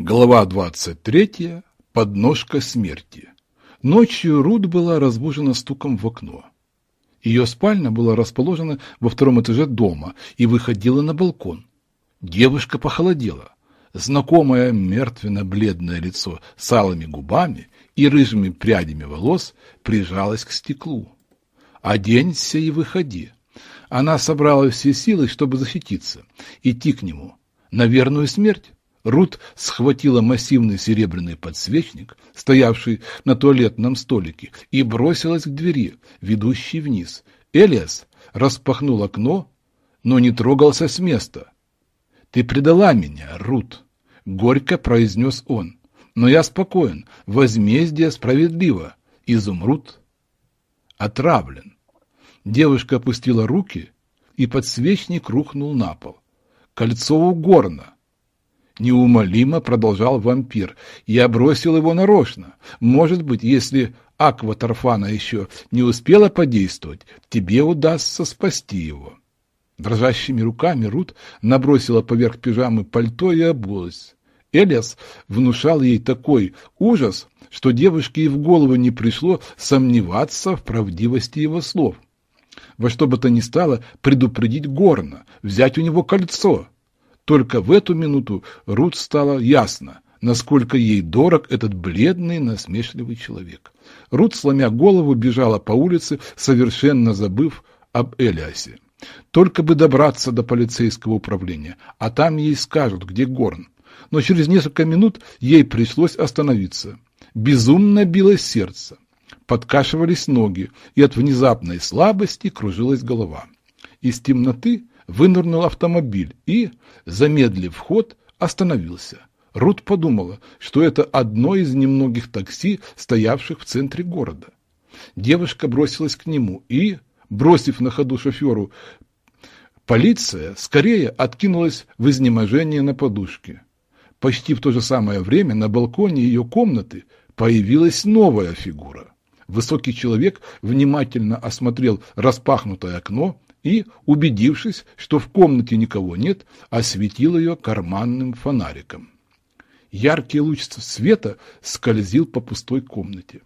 Глава 23. Подножка смерти. Ночью Рут была разбужена стуком в окно. Ее спальня была расположена во втором этаже дома и выходила на балкон. Девушка похолодела. Знакомое мертвенно-бледное лицо с алыми губами и рыжими прядями волос прижалось к стеклу. «Оденься и выходи». Она собрала все силы, чтобы защититься, идти к нему. На верную смерть. Рут схватила массивный серебряный подсвечник, стоявший на туалетном столике, и бросилась к двери, ведущей вниз. Элиас распахнул окно, но не трогался с места. «Ты предала меня, Рут», — горько произнес он. «Но я спокоен, возмездие справедливо. Изумруд отравлен». Девушка опустила руки, и подсвечник рухнул на пол. «Кольцо у горна», Неумолимо продолжал вампир. Я бросил его нарочно. Может быть, если Аква Тарфана еще не успела подействовать, тебе удастся спасти его. Дрожащими руками Рут набросила поверх пижамы пальто и обулась. Элиас внушал ей такой ужас, что девушке и в голову не пришло сомневаться в правдивости его слов. Во что бы то ни стало предупредить Горна, взять у него кольцо. Только в эту минуту Рут стало ясно, насколько ей дорог этот бледный, насмешливый человек. Рут, сломя голову, бежала по улице, совершенно забыв об Элиасе. Только бы добраться до полицейского управления, а там ей скажут, где Горн. Но через несколько минут ей пришлось остановиться. Безумно билось сердце, подкашивались ноги, и от внезапной слабости кружилась голова. Из темноты вынырнул автомобиль и, замедлив ход, остановился. Рут подумала, что это одно из немногих такси, стоявших в центре города. Девушка бросилась к нему и, бросив на ходу шоферу полиция, скорее откинулась в изнеможение на подушке. Почти в то же самое время на балконе ее комнаты появилась новая фигура. Высокий человек внимательно осмотрел распахнутое окно и, убедившись, что в комнате никого нет, осветил ее карманным фонариком. Яркий луч света скользил по пустой комнате,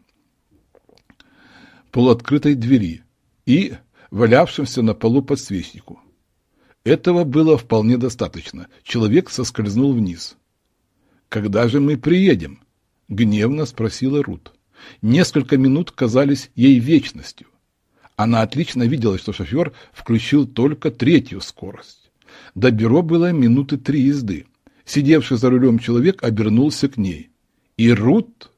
полуоткрытой двери и валявшимся на полу подсвечнику. Этого было вполне достаточно. Человек соскользнул вниз. «Когда же мы приедем?» — гневно спросила Рут. Несколько минут казались ей вечностью. Она отлично видела, что шофер включил только третью скорость. До бюро было минуты три езды. Сидевший за рулем человек обернулся к ней. И Рут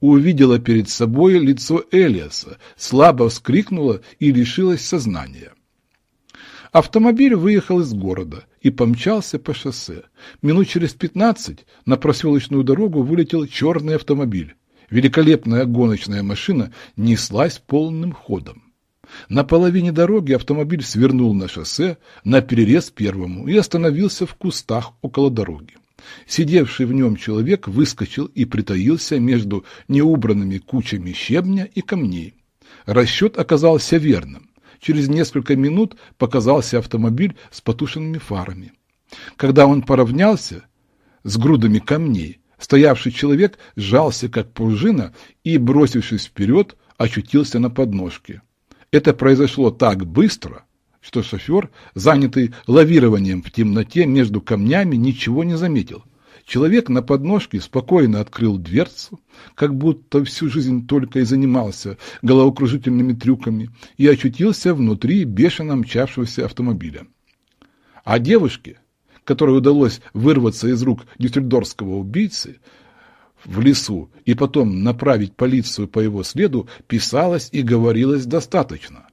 увидела перед собой лицо Элиаса, слабо вскрикнула и лишилась сознания. Автомобиль выехал из города и помчался по шоссе. Минут через пятнадцать на проселочную дорогу вылетел черный автомобиль. Великолепная гоночная машина неслась полным ходом. На половине дороги автомобиль свернул на шоссе на перерез первому и остановился в кустах около дороги. Сидевший в нем человек выскочил и притаился между неубранными кучами щебня и камней. Расчет оказался верным. Через несколько минут показался автомобиль с потушенными фарами. Когда он поравнялся с грудами камней, стоявший человек сжался как пружина и, бросившись вперед, очутился на подножке. Это произошло так быстро, что шофер, занятый лавированием в темноте между камнями, ничего не заметил. Человек на подножке спокойно открыл дверцу, как будто всю жизнь только и занимался головокружительными трюками, и очутился внутри бешено мчавшегося автомобиля. А девушке, которой удалось вырваться из рук дюссельдорфского убийцы, в лесу и потом направить полицию по его следу, писалось и говорилось достаточно.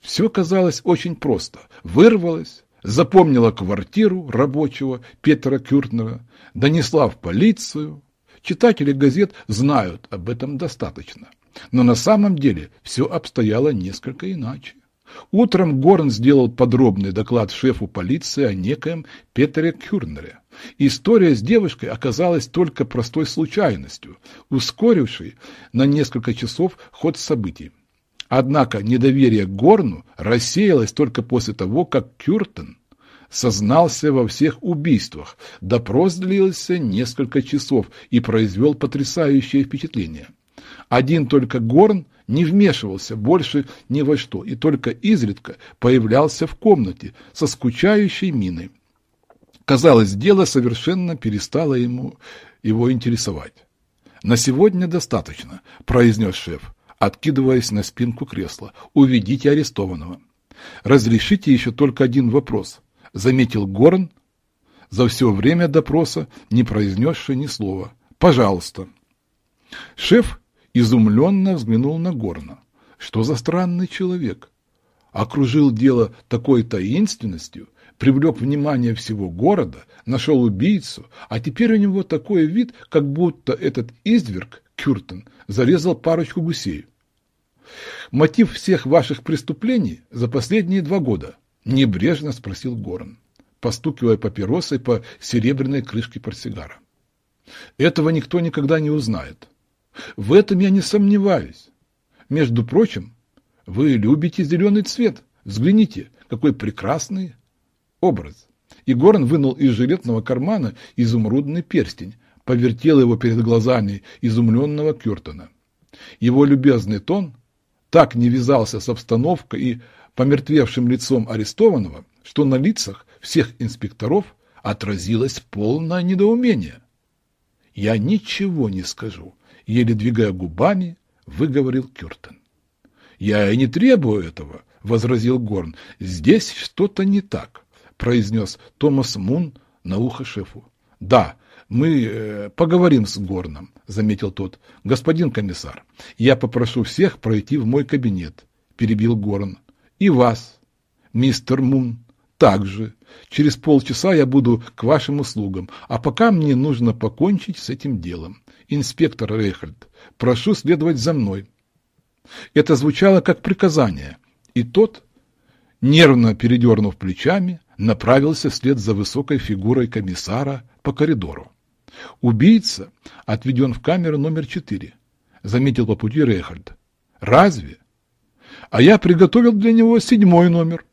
Все казалось очень просто. Вырвалась, запомнила квартиру рабочего Петра Кюртнера, донесла в полицию. Читатели газет знают об этом достаточно. Но на самом деле все обстояло несколько иначе. Утром Горн сделал подробный доклад шефу полиции о некоем Петре Кюрнере. История с девушкой оказалась только простой случайностью, ускорившей на несколько часов ход событий. Однако недоверие к Горну рассеялось только после того, как Кюртен сознался во всех убийствах. Допрос длился несколько часов и произвел потрясающее впечатление. Один только Горн не вмешивался больше ни во что и только изредка появлялся в комнате со скучающей миной. Казалось, дело совершенно перестало ему его интересовать. «На сегодня достаточно», – произнес шеф, откидываясь на спинку кресла. «Уведите арестованного». «Разрешите еще только один вопрос», – заметил Горн, за все время допроса не произнесший ни слова. «Пожалуйста». Шеф изумленно взглянул на Горна. Что за странный человек? Окружил дело такой таинственностью, привлек внимание всего города, нашел убийцу, а теперь у него такой вид, как будто этот изверг, Кюртен, зарезал парочку гусей. Мотив всех ваших преступлений за последние два года? Небрежно спросил Горн, постукивая папиросой по серебряной крышке портсигара. Этого никто никогда не узнает. В этом я не сомневаюсь. Между прочим, вы любите зеленый цвет. Взгляните, какой прекрасный образ. И Горн вынул из жилетного кармана изумрудный перстень, повертел его перед глазами изумленного Кюртона. Его любезный тон так не вязался с обстановкой и помертвевшим лицом арестованного, что на лицах всех инспекторов отразилось полное недоумение. «Я ничего не скажу», — еле двигая губами, выговорил Кюртен. «Я и не требую этого», — возразил Горн. «Здесь что-то не так», — произнес Томас Мун на ухо шефу. «Да, мы э, поговорим с Горном», — заметил тот. «Господин комиссар, я попрошу всех пройти в мой кабинет», — перебил Горн. «И вас, мистер Мун, также. Через полчаса я буду к вашим услугам, а пока мне нужно покончить с этим делом. Инспектор Рейхард, прошу следовать за мной». Это звучало как приказание, и тот, нервно передернув плечами, направился вслед за высокой фигурой комиссара по коридору. Убийца отведен в камеру номер четыре, заметил по пути Рейхард. Разве? А я приготовил для него седьмой номер.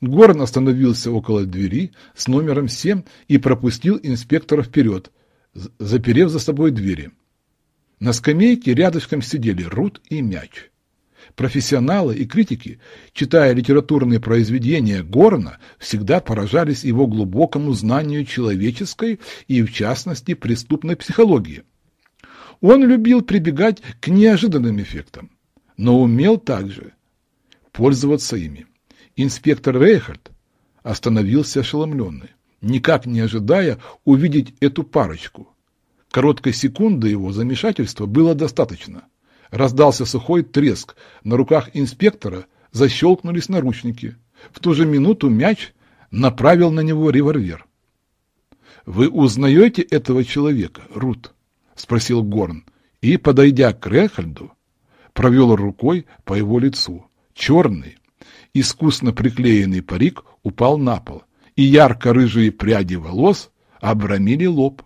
Горн остановился около двери с номером семь и пропустил инспектора вперед, заперев за собой двери. На скамейке рядышком сидели Рут и Мяч. Профессионалы и критики, читая литературные произведения Горна, всегда поражались его глубокому знанию человеческой и, в частности, преступной психологии. Он любил прибегать к неожиданным эффектам, но умел также пользоваться ими. Инспектор Рейхард остановился ошеломленный, никак не ожидая увидеть эту парочку – Короткой секунды его замешательства было достаточно. Раздался сухой треск. На руках инспектора защелкнулись наручники. В ту же минуту мяч направил на него револьвер. «Вы узнаете этого человека, Рут?» — спросил Горн. И, подойдя к Рехальду, провел рукой по его лицу. Черный, искусно приклеенный парик упал на пол, и ярко-рыжие пряди волос обрамили лоб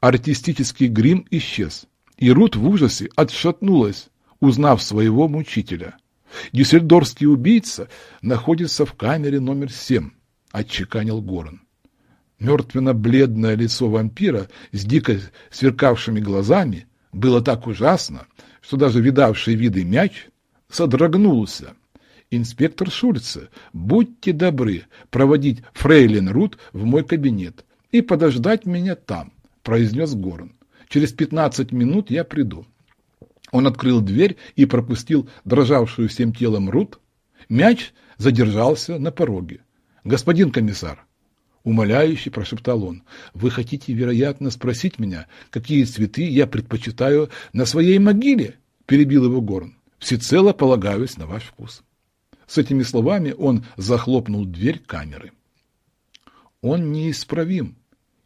артистический грим исчез, и Рут в ужасе отшатнулась, узнав своего мучителя. Дюссельдорфский убийца находится в камере номер семь, отчеканил Горн. Мертвенно-бледное лицо вампира с дико сверкавшими глазами было так ужасно, что даже видавший виды мяч содрогнулся. «Инспектор Шульце, будьте добры проводить фрейлин Рут в мой кабинет и подождать меня там произнес Горн. «Через пятнадцать минут я приду». Он открыл дверь и пропустил дрожавшую всем телом Рут. Мяч задержался на пороге. «Господин комиссар!» Умоляюще прошептал он. «Вы хотите, вероятно, спросить меня, какие цветы я предпочитаю на своей могиле?» Перебил его Горн. «Всецело полагаюсь на ваш вкус». С этими словами он захлопнул дверь камеры. Он неисправим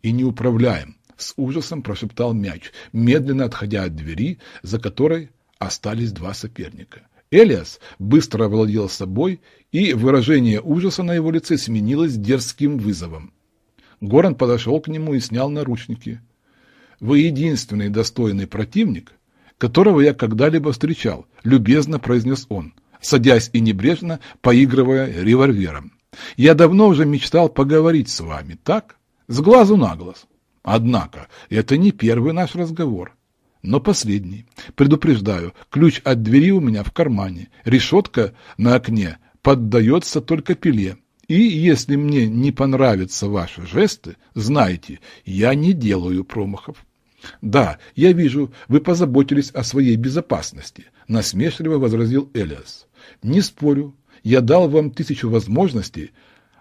и неуправляем с ужасом прошептал мяч, медленно отходя от двери, за которой остались два соперника. Элиас быстро овладел собой, и выражение ужаса на его лице сменилось дерзким вызовом. Горан подошел к нему и снял наручники. «Вы единственный достойный противник, которого я когда-либо встречал», — любезно произнес он, садясь и небрежно поигрывая револьвером. Я давно уже мечтал поговорить с вами, так? С глазу на глаз. Однако, это не первый наш разговор, но последний. Предупреждаю, ключ от двери у меня в кармане, решетка на окне поддается только пиле. И если мне не понравятся ваши жесты, знайте, я не делаю промахов. Да, я вижу, вы позаботились о своей безопасности, насмешливо возразил Элиас. Не спорю, я дал вам тысячу возможностей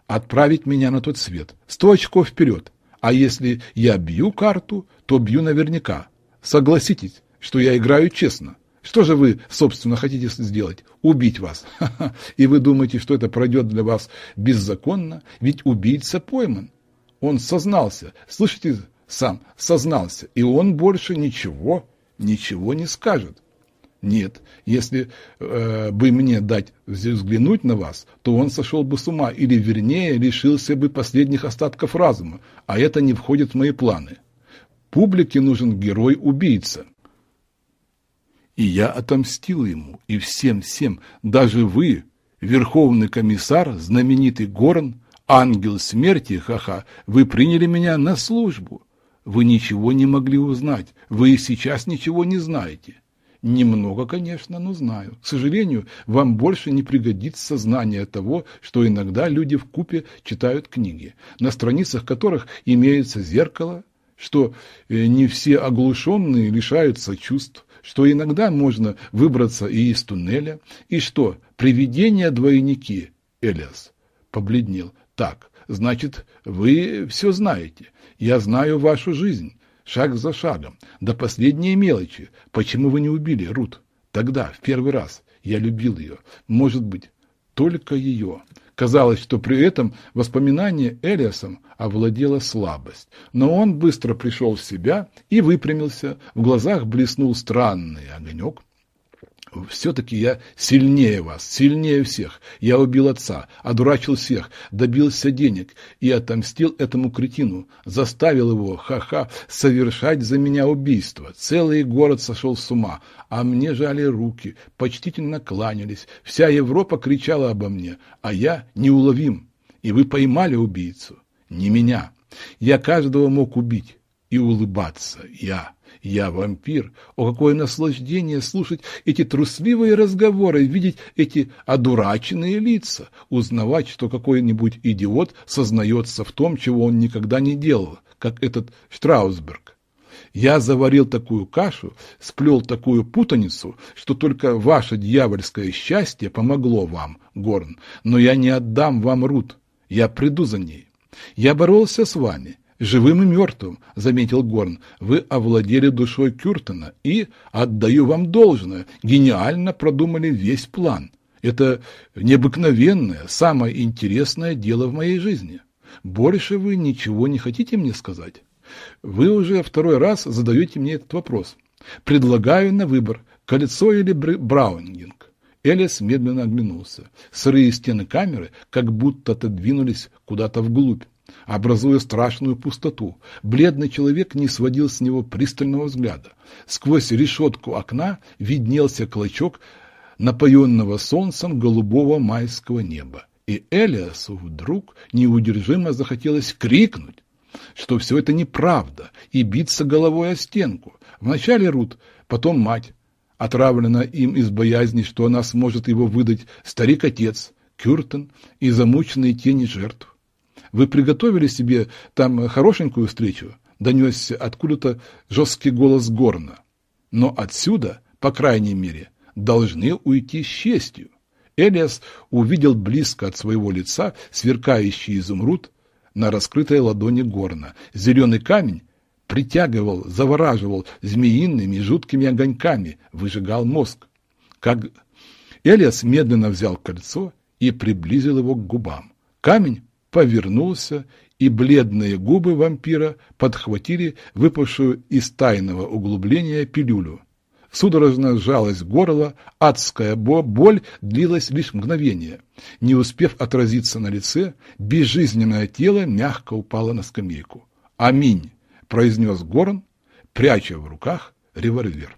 отправить меня на тот свет. Сто очков вперед. А если я бью карту, то бью наверняка. Согласитесь, что я играю честно. Что же вы, собственно, хотите сделать? Убить вас. И вы думаете, что это пройдет для вас беззаконно? Ведь убийца пойман. Он сознался. Слышите, сам сознался. И он больше ничего, ничего не скажет. Нет, если э, бы мне дать взглянуть на вас, то он сошел бы с ума, или вернее, лишился бы последних остатков разума, а это не входит в мои планы. Публике нужен герой-убийца. И я отомстил ему, и всем-всем, даже вы, верховный комиссар, знаменитый Горн, ангел смерти, ха-ха, вы приняли меня на службу. Вы ничего не могли узнать, вы и сейчас ничего не знаете. Немного, конечно, но знаю. К сожалению, вам больше не пригодится знание того, что иногда люди в купе читают книги, на страницах которых имеется зеркало, что э, не все оглушенные лишаются чувств, что иногда можно выбраться и из туннеля, и что привидения-двойники, Элиас побледнел. Так, значит, вы все знаете. Я знаю вашу жизнь шаг за шагом, до последней мелочи. Почему вы не убили Рут? Тогда, в первый раз, я любил ее. Может быть, только ее. Казалось, что при этом воспоминание Элиасом овладела слабость. Но он быстро пришел в себя и выпрямился. В глазах блеснул странный огонек. Все-таки я сильнее вас, сильнее всех. Я убил отца, одурачил всех, добился денег и отомстил этому кретину, заставил его, ха-ха, совершать за меня убийство. Целый город сошел с ума, а мне жали руки, почтительно кланялись. Вся Европа кричала обо мне, а я неуловим. И вы поймали убийцу, не меня. Я каждого мог убить и улыбаться, я. Я вампир. О, какое наслаждение слушать эти трусливые разговоры, видеть эти одураченные лица, узнавать, что какой-нибудь идиот сознается в том, чего он никогда не делал, как этот Штраусберг. Я заварил такую кашу, сплел такую путаницу, что только ваше дьявольское счастье помогло вам, Горн, но я не отдам вам Рут, я приду за ней. Я боролся с вами, живым и мертвым, — заметил Горн. Вы овладели душой Кюртона и, отдаю вам должное, гениально продумали весь план. Это необыкновенное, самое интересное дело в моей жизни. Больше вы ничего не хотите мне сказать? Вы уже второй раз задаете мне этот вопрос. Предлагаю на выбор, кольцо или браунингинг. Элис медленно оглянулся. Сырые стены камеры как будто отодвинулись куда-то вглубь образуя страшную пустоту. Бледный человек не сводил с него пристального взгляда. Сквозь решетку окна виднелся клочок напоенного солнцем голубого майского неба. И Элиасу вдруг неудержимо захотелось крикнуть, что все это неправда, и биться головой о стенку. Вначале Рут, потом мать, отравлена им из боязни, что она сможет его выдать, старик-отец, Кюртен и замученные тени жертв. Вы приготовили себе там хорошенькую встречу?» — донесся откуда-то жесткий голос Горна. «Но отсюда, по крайней мере, должны уйти с честью». Элиас увидел близко от своего лица сверкающий изумруд на раскрытой ладони Горна. Зеленый камень притягивал, завораживал змеиными жуткими огоньками, выжигал мозг. Как Элиас медленно взял кольцо и приблизил его к губам. Камень повернулся, и бледные губы вампира подхватили выпавшую из тайного углубления пилюлю. Судорожно сжалось горло, адская боль длилась лишь мгновение. Не успев отразиться на лице, безжизненное тело мягко упало на скамейку. «Аминь!» — произнес Горн, пряча в руках револьвер.